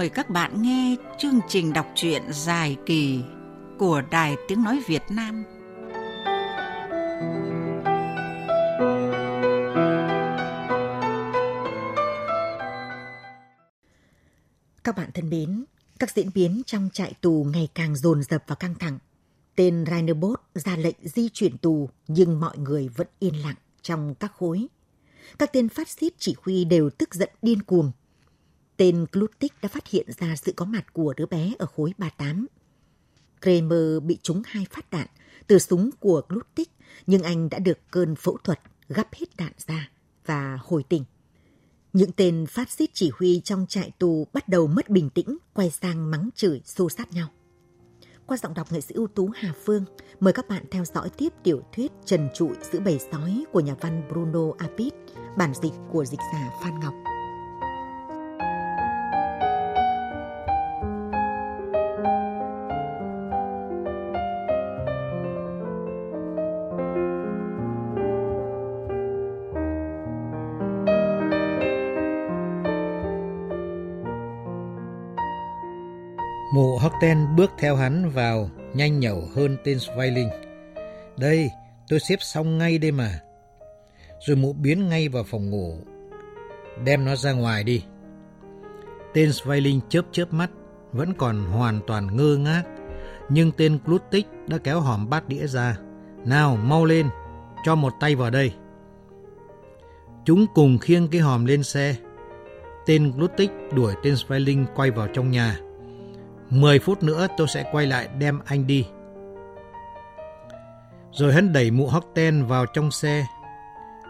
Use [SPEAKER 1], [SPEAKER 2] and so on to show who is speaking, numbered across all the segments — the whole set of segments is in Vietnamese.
[SPEAKER 1] mời các bạn nghe chương trình đọc truyện dài kỳ của Đài Tiếng Nói Việt Nam.
[SPEAKER 2] Các bạn thân mến, các diễn biến trong trại tù ngày càng dồn dập và căng thẳng. Tên Rainerbos ra lệnh di chuyển tù nhưng mọi người vẫn yên lặng trong các khối. Các tên phát xít chỉ huy đều tức giận điên cuồng Tên Glutik đã phát hiện ra sự có mặt của đứa bé ở khối 38. Kramer bị trúng hai phát đạn từ súng của Glutik, nhưng anh đã được cơn phẫu thuật gắp hết đạn ra và hồi tỉnh. Những tên phát xít chỉ huy trong trại tù bắt đầu mất bình tĩnh, quay sang mắng chửi, xô sát nhau. Qua giọng đọc nghệ sĩ ưu tú Hà Phương, mời các bạn theo dõi tiếp tiểu thuyết Trần trụi giữa bầy sói của nhà văn Bruno Apit, bản dịch của dịch giả Phan Ngọc.
[SPEAKER 3] Ten bước theo hắn vào, nhanh nhẩu hơn tên Sveiling. Đây, tôi xếp xong ngay đây mà. Rồi mụ biến ngay vào phòng ngủ. Đem nó ra ngoài đi. Tên Sveiling chớp chớp mắt, vẫn còn hoàn toàn ngơ ngác. Nhưng tên Klutik đã kéo hòm bát đĩa ra. Nào, mau lên, cho một tay vào đây. Chúng cùng khiêng cái hòm lên xe. Tên Glutic đuổi tên Sveiling quay vào trong nhà. 10 phút nữa tôi sẽ quay lại đem anh đi. Rồi hắn đẩy mụ Horten vào trong xe.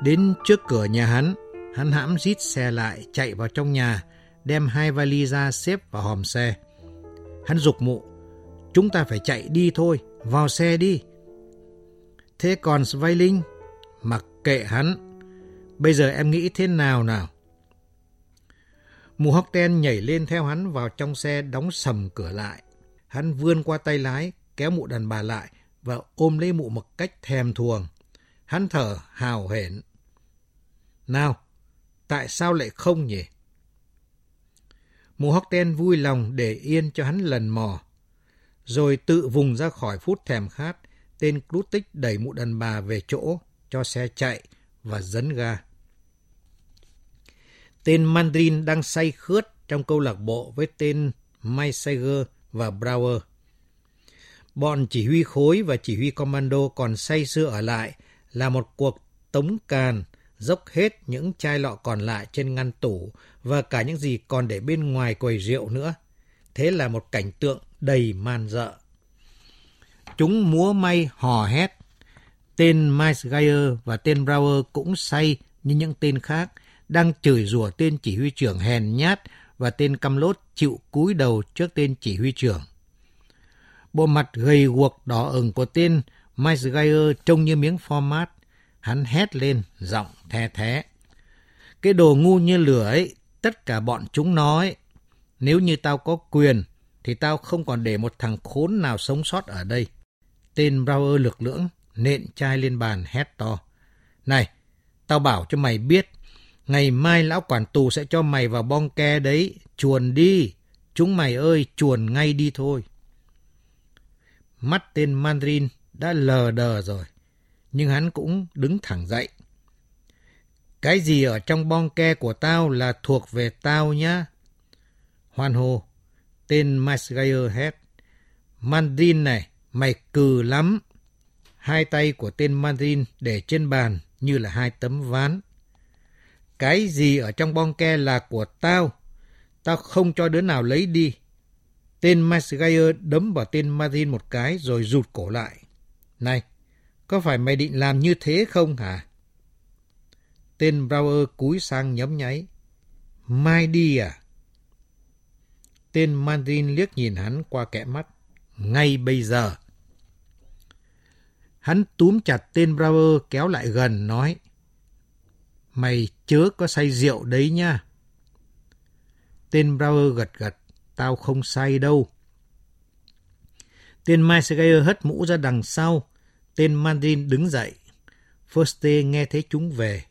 [SPEAKER 3] Đến trước cửa nhà hắn, hắn hãm rít xe lại, chạy vào trong nhà, đem hai vali ra xếp vào hòm xe. Hắn dục mụ, chúng ta phải chạy đi thôi, vào xe đi. Thế còn Sveiling? Mặc kệ hắn. Bây giờ em nghĩ thế nào nào? Mù hóc ten nhảy lên theo hắn vào trong xe đóng sầm cửa lại. Hắn vươn qua tay lái, kéo mụ đàn bà lại và ôm lấy mụ một cách thèm thuồng. Hắn thở hào hển. Nào, tại sao lại không nhỉ? Mù hóc ten vui lòng để yên cho hắn lần mò. Rồi tự vùng ra khỏi phút thèm khát, tên Clutic đẩy mụ đàn bà về chỗ, cho xe chạy và dấn ga. Tên Mandarin đang say khướt trong câu lạc bộ với tên Maisager và Brower. Bọn chỉ huy khối và chỉ huy commando còn say sưa ở lại là một cuộc tống càn, dốc hết những chai lọ còn lại trên ngăn tủ và cả những gì còn để bên ngoài quầy rượu nữa. Thế là một cảnh tượng đầy man dợ. Chúng múa may hò hét. Tên Miles Geyer và tên Brower cũng say như những tên khác đang chửi rủa tên chỉ huy trưởng hèn nhát và tên căm lốt chịu cúi đầu trước tên chỉ huy trưởng. Bộ mặt gầy guộc đỏ ửng của tên Mike Geyer trông như miếng format. Hắn hét lên, giọng the thế. Cái đồ ngu như lửa ấy, tất cả bọn chúng nói. Nếu như tao có quyền, thì tao không còn để một thằng khốn nào sống sót ở đây. Tên Brower lực lưỡng, nện chai lên bàn hét to. Này, tao bảo cho mày biết, Ngày mai lão quản tù sẽ cho mày vào bong ke đấy. Chuồn đi. Chúng mày ơi, chuồn ngay đi thôi. Mắt tên Mandarin đã lờ đờ rồi. Nhưng hắn cũng đứng thẳng dậy. Cái gì ở trong bong ke của tao là thuộc về tao nhá. Hoan hô. Tên Masgayer hét. Mandarin này, mày cừ lắm. Hai tay của tên Mandarin để trên bàn như là hai tấm ván. Cái gì ở trong bong ke là của tao. Tao không cho đứa nào lấy đi. Tên Masgayer đấm vào tên Martin một cái rồi rụt cổ lại. Này, có phải mày định làm như thế không hả? Tên Brower cúi sang nhấm nháy. Mai đi à? Tên Martin liếc nhìn hắn qua kẽ mắt. Ngay bây giờ. Hắn túm chặt tên Brower kéo lại gần nói. Mày chớ có say rượu đấy nha. Tên Brower gật gật. Tao không say đâu. Tên Maisegayer hất mũ ra đằng sau. Tên Mandarin đứng dậy. Foster nghe thấy chúng về.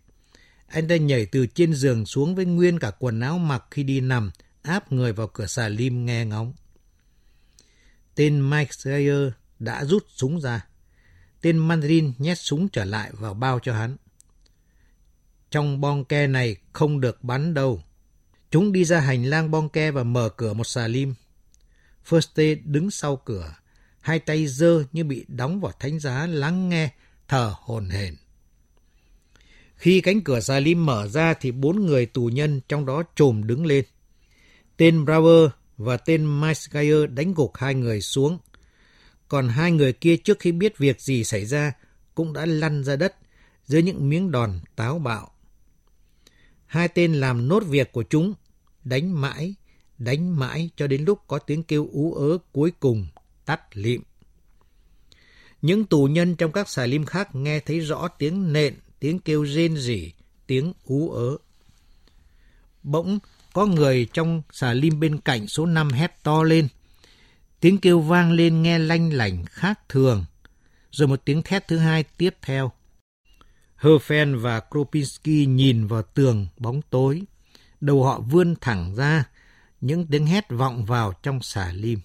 [SPEAKER 3] Anh ta nhảy từ trên giường xuống với nguyên cả quần áo mặc khi đi nằm, áp người vào cửa xà lim nghe ngóng. Tên Mike Sayer đã rút súng ra. Tên Mandarin nhét súng trở lại vào bao cho hắn. Trong bong ke này không được bắn đâu. Chúng đi ra hành lang bong ke và mở cửa một xà lim. First đứng sau cửa, hai tay dơ như bị đóng vào thánh giá lắng nghe, thở hồn hển. Khi cánh cửa xà lim mở ra thì bốn người tù nhân trong đó trồm đứng lên. Tên Brower và tên Mike đánh gục hai người xuống. Còn hai người kia trước khi biết việc gì xảy ra cũng đã lăn ra đất dưới những miếng đòn táo bạo. Hai tên làm nốt việc của chúng, đánh mãi, đánh mãi cho đến lúc có tiếng kêu ú ớ cuối cùng tắt lịm. Những tù nhân trong các xà lim khác nghe thấy rõ tiếng nện, tiếng kêu rên rỉ, tiếng ú ớ. Bỗng có người trong xà lim bên cạnh số 5 hét to lên. Tiếng kêu vang lên nghe lanh lảnh khác thường. Rồi một tiếng thét thứ hai tiếp theo. Herfen và Kropinski nhìn vào tường bóng tối. Đầu họ vươn thẳng ra, những tiếng hét vọng vào trong xà lim.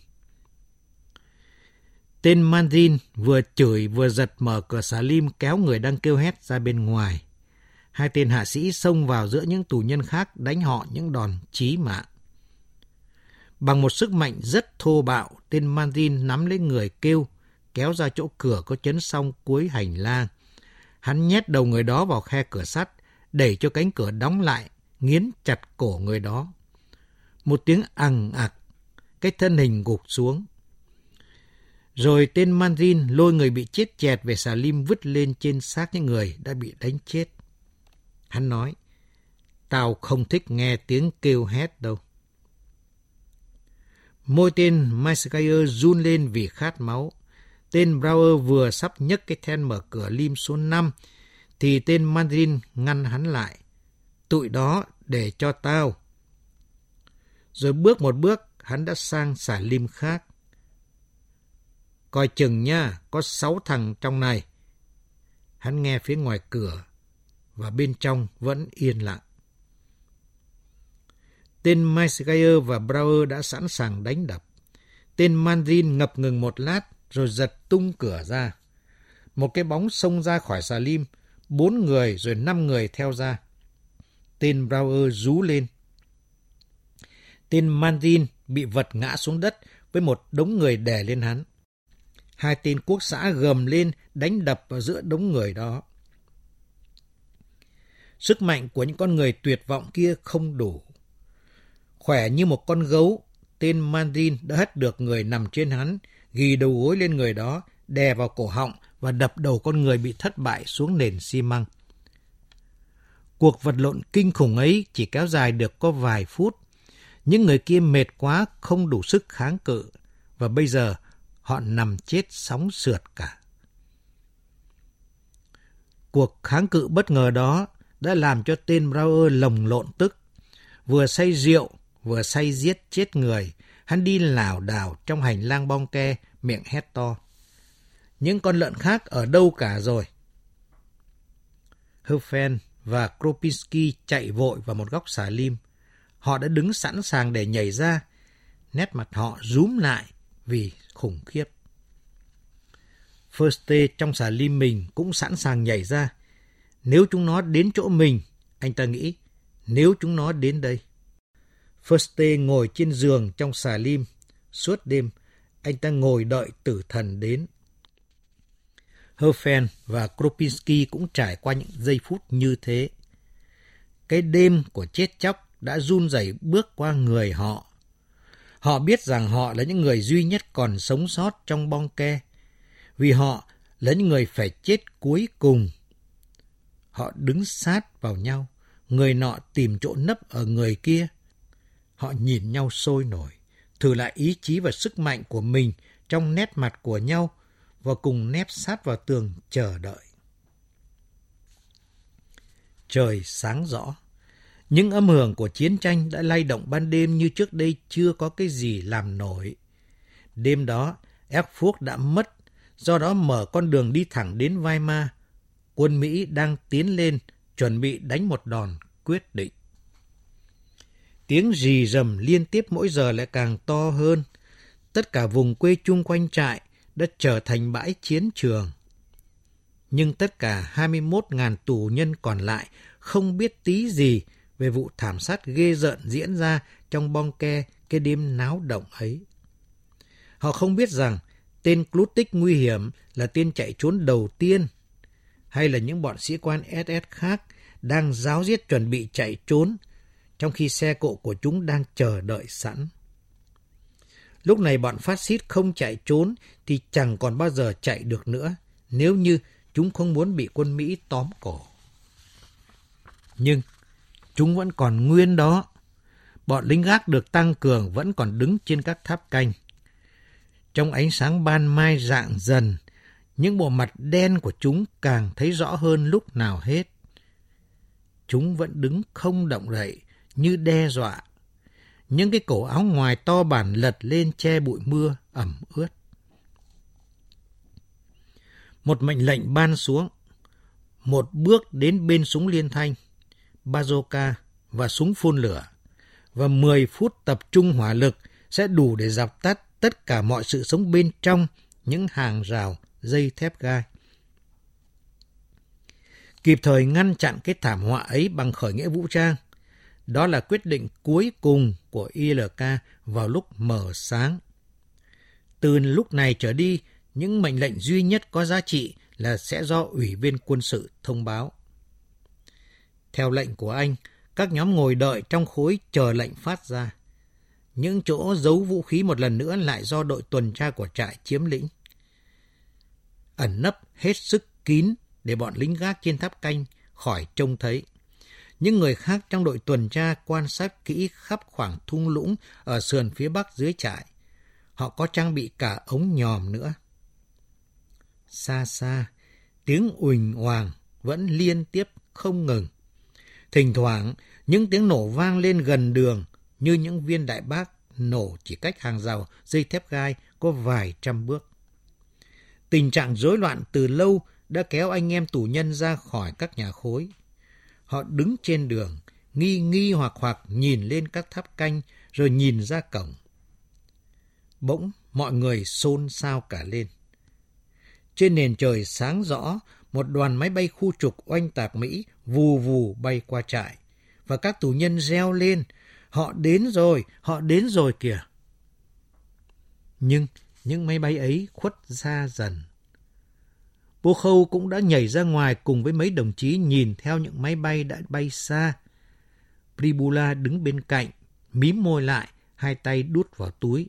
[SPEAKER 3] Tên Mandarin vừa chửi vừa giật mở cửa xà lim kéo người đang kêu hét ra bên ngoài. Hai tên hạ sĩ xông vào giữa những tù nhân khác đánh họ những đòn chí mạng. Bằng một sức mạnh rất thô bạo, tên Mandarin nắm lấy người kêu, kéo ra chỗ cửa có chấn song cuối hành lang. Hắn nhét đầu người đó vào khe cửa sắt, đẩy cho cánh cửa đóng lại, nghiến chặt cổ người đó. Một tiếng ằng ạc, cái thân hình gục xuống. Rồi tên Mandarin lôi người bị chết chẹt về xà lim vứt lên trên xác những người đã bị đánh chết. Hắn nói, tao không thích nghe tiếng kêu hét đâu. Môi tên Maiskaya run lên vì khát máu. Tên Brower vừa sắp nhấc cái then mở cửa lim số 5, thì tên Mandarin ngăn hắn lại. Tụi đó để cho tao. Rồi bước một bước, hắn đã sang xả lim khác. Coi chừng nha, có sáu thằng trong này. Hắn nghe phía ngoài cửa, và bên trong vẫn yên lặng. Tên Meisgeyer và Brauer đã sẵn sàng đánh đập. Tên Mandarin ngập ngừng một lát rồi giật tung cửa ra. Một cái bóng xông ra khỏi xà lim, bốn người rồi năm người theo ra. Tên Brower rú lên. Tên Mandarin bị vật ngã xuống đất với một đống người đè lên hắn. Hai tên quốc xã gầm lên đánh đập vào giữa đống người đó. Sức mạnh của những con người tuyệt vọng kia không đủ. Khỏe như một con gấu, tên Mandin đã hất được người nằm trên hắn, ghi đầu gối lên người đó, đè vào cổ họng và đập đầu con người bị thất bại xuống nền xi măng. Cuộc vật lộn kinh khủng ấy chỉ kéo dài được có vài phút. Những người kia mệt quá, không đủ sức kháng cự, và bây giờ họ nằm chết sóng sượt cả. Cuộc kháng cự bất ngờ đó đã làm cho tên Brower lồng lộn tức. Vừa say rượu, vừa say giết chết người, hắn đi lảo đảo trong hành lang bong ke, miệng hét to. Những con lợn khác ở đâu cả rồi? Herfen và Kropinski chạy vội vào một góc xà lim. Họ đã đứng sẵn sàng để nhảy ra. Nét mặt họ rúm lại vì khủng khiếp. First trong xà lim mình cũng sẵn sàng nhảy ra. Nếu chúng nó đến chỗ mình, anh ta nghĩ, nếu chúng nó đến đây. Firste ngồi trên giường trong xà lim. Suốt đêm, anh ta ngồi đợi tử thần đến. Herfen và Kropinski cũng trải qua những giây phút như thế. Cái đêm của chết chóc đã run rẩy bước qua người họ. Họ biết rằng họ là những người duy nhất còn sống sót trong bong ke, vì họ là những người phải chết cuối cùng Họ đứng sát vào nhau, người nọ tìm chỗ nấp ở người kia. Họ nhìn nhau sôi nổi, thử lại ý chí và sức mạnh của mình trong nét mặt của nhau và cùng nép sát vào tường chờ đợi. Trời sáng rõ. Những âm hưởng của chiến tranh đã lay động ban đêm như trước đây chưa có cái gì làm nổi. Đêm đó, Erfurt đã mất, do đó mở con đường đi thẳng đến Weimar, quân Mỹ đang tiến lên chuẩn bị đánh một đòn quyết định. Tiếng rì rầm liên tiếp mỗi giờ lại càng to hơn. Tất cả vùng quê chung quanh trại đã trở thành bãi chiến trường. Nhưng tất cả 21.000 tù nhân còn lại không biết tí gì về vụ thảm sát ghê rợn diễn ra trong bong ke cái đêm náo động ấy. Họ không biết rằng tên Klutik nguy hiểm là tên chạy trốn đầu tiên, hay là những bọn sĩ quan SS khác đang giáo giết chuẩn bị chạy trốn, trong khi xe cộ của chúng đang chờ đợi sẵn. Lúc này bọn phát xít không chạy trốn thì chẳng còn bao giờ chạy được nữa, nếu như chúng không muốn bị quân Mỹ tóm cổ. Nhưng chúng vẫn còn nguyên đó. Bọn lính gác được tăng cường vẫn còn đứng trên các tháp canh. Trong ánh sáng ban mai dạng dần, những bộ mặt đen của chúng càng thấy rõ hơn lúc nào hết. Chúng vẫn đứng không động đậy, như đe dọa. Những cái cổ áo ngoài to bản lật lên che bụi mưa, ẩm ướt. Một mệnh lệnh ban xuống. Một bước đến bên súng liên thanh, bazooka và súng phun lửa. Và 10 phút tập trung hỏa lực sẽ đủ để dập tắt tất cả mọi sự sống bên trong những hàng rào dây thép gai. Kịp thời ngăn chặn cái thảm họa ấy bằng khởi nghĩa vũ trang. Đó là quyết định cuối cùng của ILK vào lúc mở sáng. Từ lúc này trở đi, những mệnh lệnh duy nhất có giá trị là sẽ do Ủy viên quân sự thông báo. Theo lệnh của anh, các nhóm ngồi đợi trong khối chờ lệnh phát ra. Những chỗ giấu vũ khí một lần nữa lại do đội tuần tra của trại chiếm lĩnh. Ẩn nấp hết sức kín để bọn lính gác trên tháp canh khỏi trông thấy. Những người khác trong đội tuần tra quan sát kỹ khắp khoảng thung lũng ở sườn phía bắc dưới trại. Họ có trang bị cả ống nhòm nữa. Xa xa, tiếng ùnh hoàng vẫn liên tiếp không ngừng. Thỉnh thoảng, những tiếng nổ vang lên gần đường như những viên đại bác nổ chỉ cách hàng rào dây thép gai có vài trăm bước. Tình trạng rối loạn từ lâu đã kéo anh em tù nhân ra khỏi các nhà khối. Họ đứng trên đường, nghi nghi hoặc hoặc nhìn lên các tháp canh rồi nhìn ra cổng. Bỗng mọi người xôn xao cả lên. Trên nền trời sáng rõ, một đoàn máy bay khu trục oanh tạc Mỹ vù vù bay qua trại. Và các tù nhân reo lên, họ đến rồi, họ đến rồi kìa. Nhưng những máy bay ấy khuất ra dần. Bô Khâu cũng đã nhảy ra ngoài cùng với mấy đồng chí nhìn theo những máy bay đã bay xa. Pribula đứng bên cạnh, mím môi lại, hai tay đút vào túi.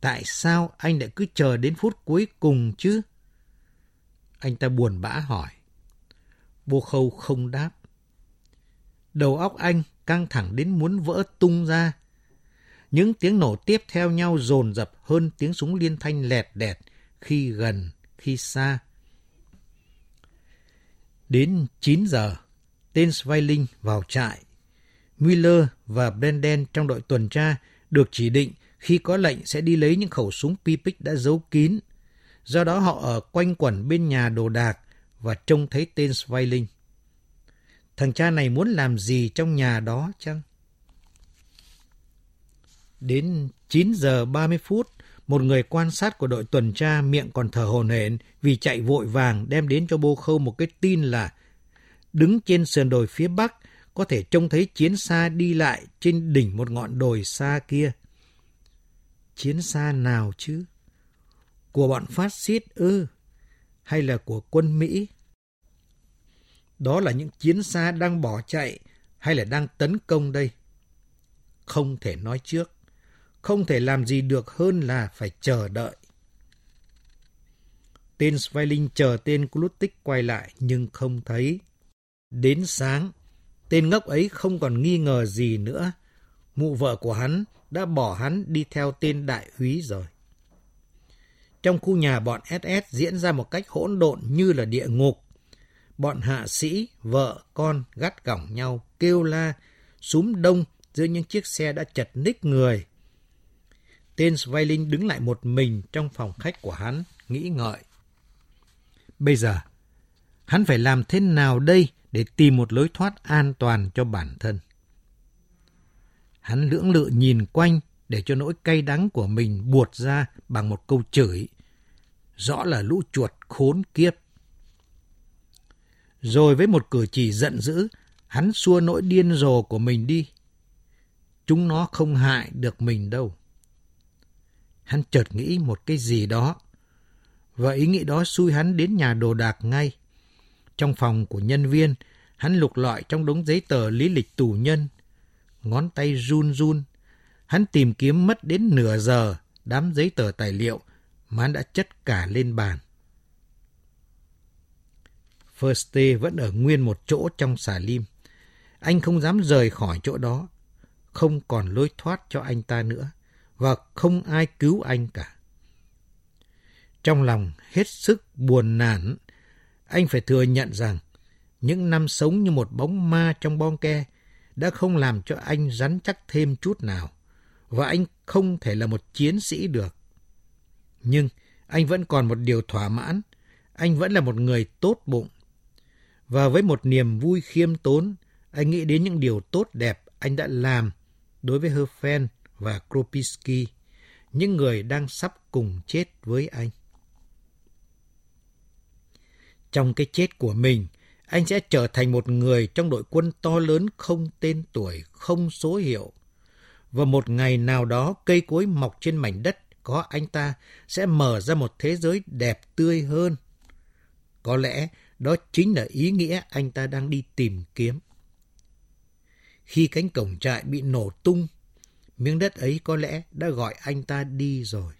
[SPEAKER 3] Tại sao anh lại cứ chờ đến phút cuối cùng chứ? Anh ta buồn bã hỏi. Bô Khâu không đáp. Đầu óc anh căng thẳng đến muốn vỡ tung ra. Những tiếng nổ tiếp theo nhau dồn dập hơn tiếng súng liên thanh lẹt đẹt khi gần, khi xa. Đến 9 giờ, tên Sveiling vào trại. Miller và Brenden trong đội tuần tra được chỉ định khi có lệnh sẽ đi lấy những khẩu súng Pipic đã giấu kín. Do đó họ ở quanh quẩn bên nhà đồ đạc và trông thấy tên Sveiling. Thằng cha này muốn làm gì trong nhà đó chăng? Đến 9 giờ 30 phút, một người quan sát của đội tuần tra miệng còn thở hổn hển vì chạy vội vàng đem đến cho bô khâu một cái tin là đứng trên sườn đồi phía bắc, có thể trông thấy chiến xa đi lại trên đỉnh một ngọn đồi xa kia. Chiến xa nào chứ? Của bọn phát xít ư? Hay là của quân Mỹ? Đó là những chiến xa đang bỏ chạy hay là đang tấn công đây? Không thể nói trước. Không thể làm gì được hơn là phải chờ đợi. Tên Sveiling chờ tên Klutik quay lại nhưng không thấy. Đến sáng, tên ngốc ấy không còn nghi ngờ gì nữa. Mụ vợ của hắn đã bỏ hắn đi theo tên đại úy rồi. Trong khu nhà bọn SS diễn ra một cách hỗn độn như là địa ngục. Bọn hạ sĩ, vợ, con gắt gỏng nhau, kêu la, súm đông giữa những chiếc xe đã chật ních người. Tên Sveiling đứng lại một mình trong phòng khách của hắn, nghĩ ngợi. Bây giờ, hắn phải làm thế nào đây để tìm một lối thoát an toàn cho bản thân? Hắn lưỡng lự nhìn quanh để cho nỗi cay đắng của mình buột ra bằng một câu chửi. Rõ là lũ chuột khốn kiếp. Rồi với một cử chỉ giận dữ, hắn xua nỗi điên rồ của mình đi. Chúng nó không hại được mình đâu. Hắn chợt nghĩ một cái gì đó. Và ý nghĩ đó xui hắn đến nhà đồ đạc ngay. Trong phòng của nhân viên, hắn lục lọi trong đống giấy tờ lý lịch tù nhân. Ngón tay run run. Hắn tìm kiếm mất đến nửa giờ đám giấy tờ tài liệu mà hắn đã chất cả lên bàn. First vẫn ở nguyên một chỗ trong xà lim. Anh không dám rời khỏi chỗ đó. Không còn lối thoát cho anh ta nữa. Và không ai cứu anh cả. Trong lòng hết sức buồn nản, anh phải thừa nhận rằng những năm sống như một bóng ma trong bong ke đã không làm cho anh rắn chắc thêm chút nào. Và anh không thể là một chiến sĩ được. Nhưng anh vẫn còn một điều thỏa mãn. Anh vẫn là một người tốt bụng và với một niềm vui khiêm tốn, anh nghĩ đến những điều tốt đẹp anh đã làm đối với Herfen và Kropisky, những người đang sắp cùng chết với anh. Trong cái chết của mình, anh sẽ trở thành một người trong đội quân to lớn không tên tuổi, không số hiệu. Và một ngày nào đó cây cối mọc trên mảnh đất có anh ta sẽ mở ra một thế giới đẹp tươi hơn. Có lẽ đó chính là ý nghĩa anh ta đang đi tìm kiếm. Khi cánh cổng trại bị nổ tung, miếng đất ấy có lẽ đã gọi anh ta đi rồi.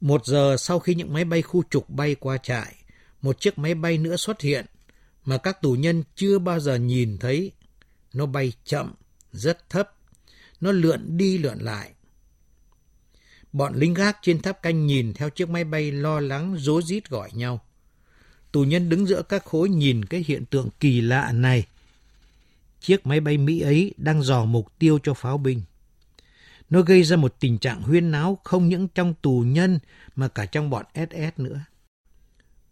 [SPEAKER 3] Một giờ sau khi những máy bay khu trục bay qua trại, một chiếc máy bay nữa xuất hiện mà các tù nhân chưa bao giờ nhìn thấy. Nó bay chậm, rất thấp. Nó lượn đi lượn lại. Bọn lính gác trên tháp canh nhìn theo chiếc máy bay lo lắng rối rít gọi nhau. Tù nhân đứng giữa các khối nhìn cái hiện tượng kỳ lạ này. Chiếc máy bay Mỹ ấy đang dò mục tiêu cho pháo binh. Nó gây ra một tình trạng huyên náo không những trong tù nhân mà cả trong bọn SS nữa.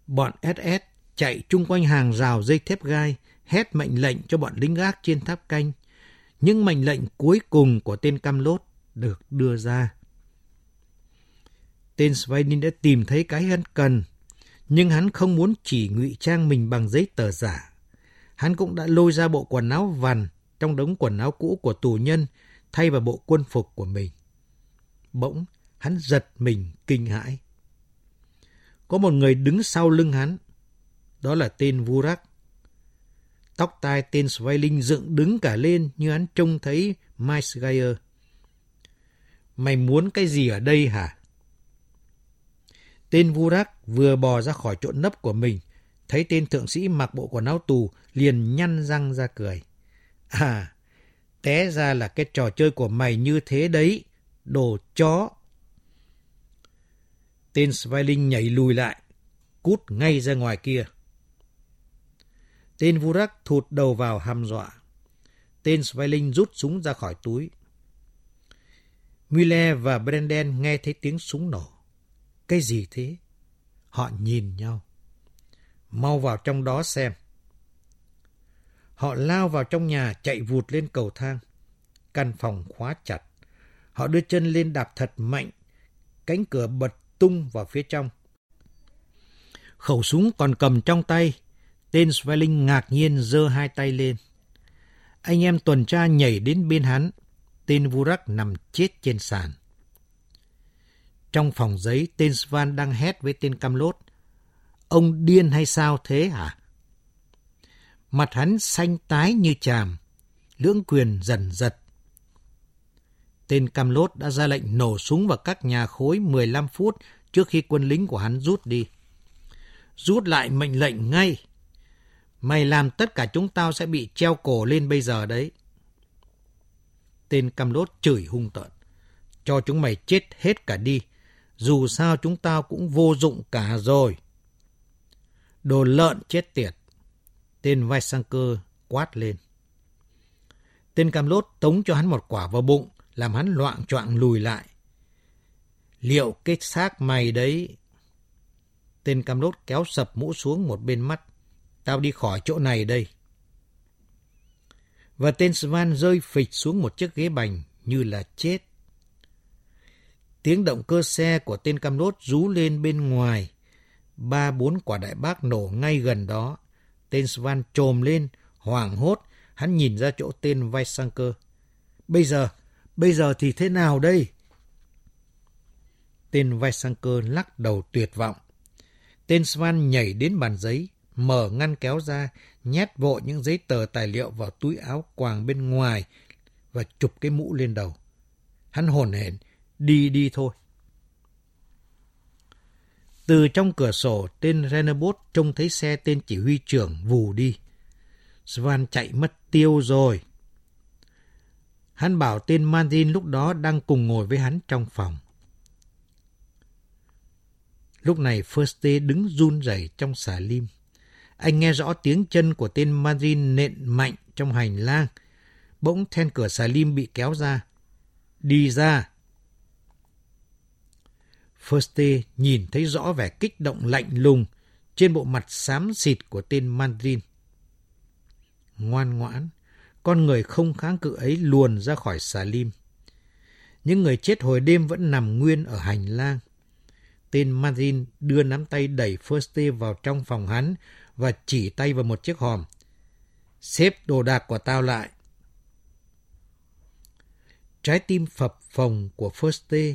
[SPEAKER 3] Bọn SS chạy chung quanh hàng rào dây thép gai, hét mệnh lệnh cho bọn lính gác trên tháp canh. Những mệnh lệnh cuối cùng của tên cam lốt được đưa ra. Tên Svainin đã tìm thấy cái hắn cần, nhưng hắn không muốn chỉ ngụy trang mình bằng giấy tờ giả. Hắn cũng đã lôi ra bộ quần áo vằn trong đống quần áo cũ của tù nhân thay vào bộ quân phục của mình. Bỗng, hắn giật mình kinh hãi. Có một người đứng sau lưng hắn. Đó là tên Vurak. Tóc tai tên Sveiling dựng đứng cả lên như hắn trông thấy Maisgeier. Mày muốn cái gì ở đây hả? Tên Vurak vừa bò ra khỏi chỗ nấp của mình, thấy tên thượng sĩ mặc bộ quần áo tù liền nhăn răng ra cười. À, té ra là cái trò chơi của mày như thế đấy, đồ chó. Tên Sveiling nhảy lùi lại, cút ngay ra ngoài kia. Tên Vurak thụt đầu vào hăm dọa. Tên Sveiling rút súng ra khỏi túi. Mille và Brendan nghe thấy tiếng súng nổ. Cái gì thế? Họ nhìn nhau. Mau vào trong đó xem. Họ lao vào trong nhà chạy vụt lên cầu thang. Căn phòng khóa chặt. Họ đưa chân lên đạp thật mạnh. Cánh cửa bật tung vào phía trong. Khẩu súng còn cầm trong tay. Tên Svelling ngạc nhiên giơ hai tay lên. Anh em tuần tra nhảy đến bên hắn. Tên Vurak nằm chết trên sàn. Trong phòng giấy, tên Svan đang hét với tên Camlot. Ông điên hay sao thế hả? Mặt hắn xanh tái như chàm, lưỡng quyền dần giật. Tên cam lốt đã ra lệnh nổ súng vào các nhà khối 15 phút trước khi quân lính của hắn rút đi. Rút lại mệnh lệnh ngay. Mày làm tất cả chúng tao sẽ bị treo cổ lên bây giờ đấy. Tên cam lốt chửi hung tợn. Cho chúng mày chết hết cả đi dù sao chúng tao cũng vô dụng cả rồi. Đồ lợn chết tiệt. Tên vai sang cơ quát lên. Tên cam lốt tống cho hắn một quả vào bụng, làm hắn loạn choạng lùi lại. Liệu cái xác mày đấy... Tên cam lốt kéo sập mũ xuống một bên mắt. Tao đi khỏi chỗ này đây. và tên Svan rơi phịch xuống một chiếc ghế bành như là chết. Tiếng động cơ xe của tên cam lốt rú lên bên ngoài. Ba bốn quả đại bác nổ ngay gần đó. Tên Svan trồm lên, hoảng hốt, hắn nhìn ra chỗ tên Vaisanker. Bây giờ, bây giờ thì thế nào đây? Tên Vaisanker lắc đầu tuyệt vọng. Tên Svan nhảy đến bàn giấy, mở ngăn kéo ra, nhét vội những giấy tờ tài liệu vào túi áo quàng bên ngoài và chụp cái mũ lên đầu. Hắn hồn hển, đi đi thôi. Từ trong cửa sổ, tên Renabot trông thấy xe tên chỉ huy trưởng vù đi. Svan chạy mất tiêu rồi. Hắn bảo tên Mandarin lúc đó đang cùng ngồi với hắn trong phòng. Lúc này First đứng run rẩy trong xà lim. Anh nghe rõ tiếng chân của tên Mandarin nện mạnh trong hành lang. Bỗng then cửa xà lim bị kéo ra. Đi ra! Firste nhìn thấy rõ vẻ kích động lạnh lùng trên bộ mặt xám xịt của tên Mandarin. Ngoan ngoãn, con người không kháng cự ấy luồn ra khỏi xà lim. Những người chết hồi đêm vẫn nằm nguyên ở hành lang. Tên Mandrin đưa nắm tay đẩy Firste vào trong phòng hắn và chỉ tay vào một chiếc hòm. Xếp đồ đạc của tao lại. Trái tim phập phồng của Firste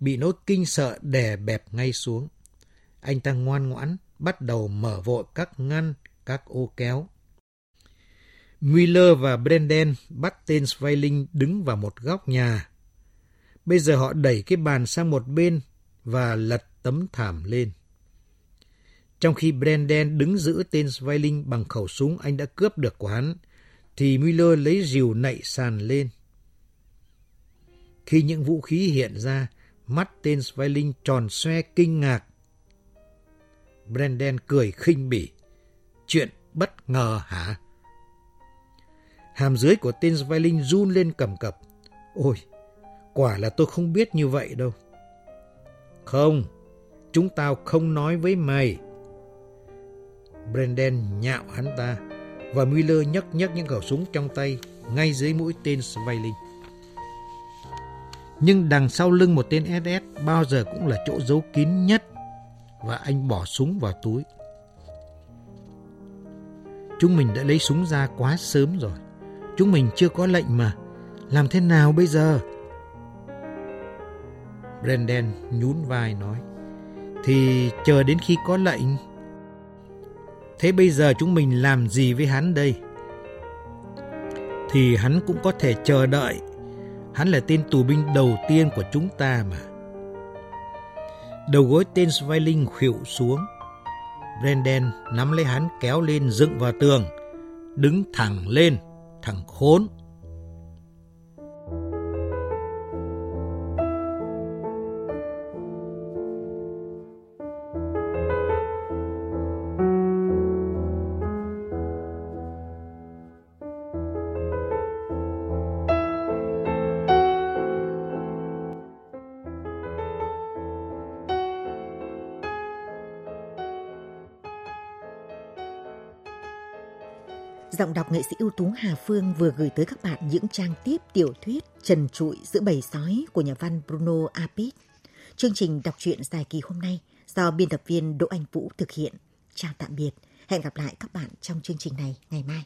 [SPEAKER 3] bị nỗi kinh sợ đè bẹp ngay xuống. Anh ta ngoan ngoãn bắt đầu mở vội các ngăn, các ô kéo. Miller và Brendan bắt tên Sveiling đứng vào một góc nhà. Bây giờ họ đẩy cái bàn sang một bên và lật tấm thảm lên. Trong khi Brendan đứng giữ tên Sveiling bằng khẩu súng anh đã cướp được của hắn, thì Miller lấy rìu nạy sàn lên. Khi những vũ khí hiện ra, mắt tên Sveiling tròn xoe kinh ngạc. Brendan cười khinh bỉ. Chuyện bất ngờ hả? Hàm dưới của tên Sveiling run lên cầm cập. Ôi, quả là tôi không biết như vậy đâu. Không, chúng tao không nói với mày. Brendan nhạo hắn ta và Miller nhấc nhấc những khẩu súng trong tay ngay dưới mũi tên Sveiling. Nhưng đằng sau lưng một tên SS bao giờ cũng là chỗ giấu kín nhất và anh bỏ súng vào túi. Chúng mình đã lấy súng ra quá sớm rồi. Chúng mình chưa có lệnh mà. Làm thế nào bây giờ? Brendan nhún vai nói. Thì chờ đến khi có lệnh. Thế bây giờ chúng mình làm gì với hắn đây? Thì hắn cũng có thể chờ đợi. Hắn là tên tù binh đầu tiên của chúng ta mà. Đầu gối tên Sveiling khuỵu xuống. Brendan nắm lấy hắn kéo lên dựng vào tường. Đứng thẳng lên thằng khốn.
[SPEAKER 2] Giọng đọc nghệ sĩ ưu tú Hà Phương vừa gửi tới các bạn những trang tiếp tiểu thuyết trần trụi giữa bầy sói của nhà văn Bruno Apit. Chương trình đọc truyện dài kỳ hôm nay do biên tập viên Đỗ Anh Vũ thực hiện. Chào tạm biệt. Hẹn gặp lại các bạn trong chương trình này ngày mai.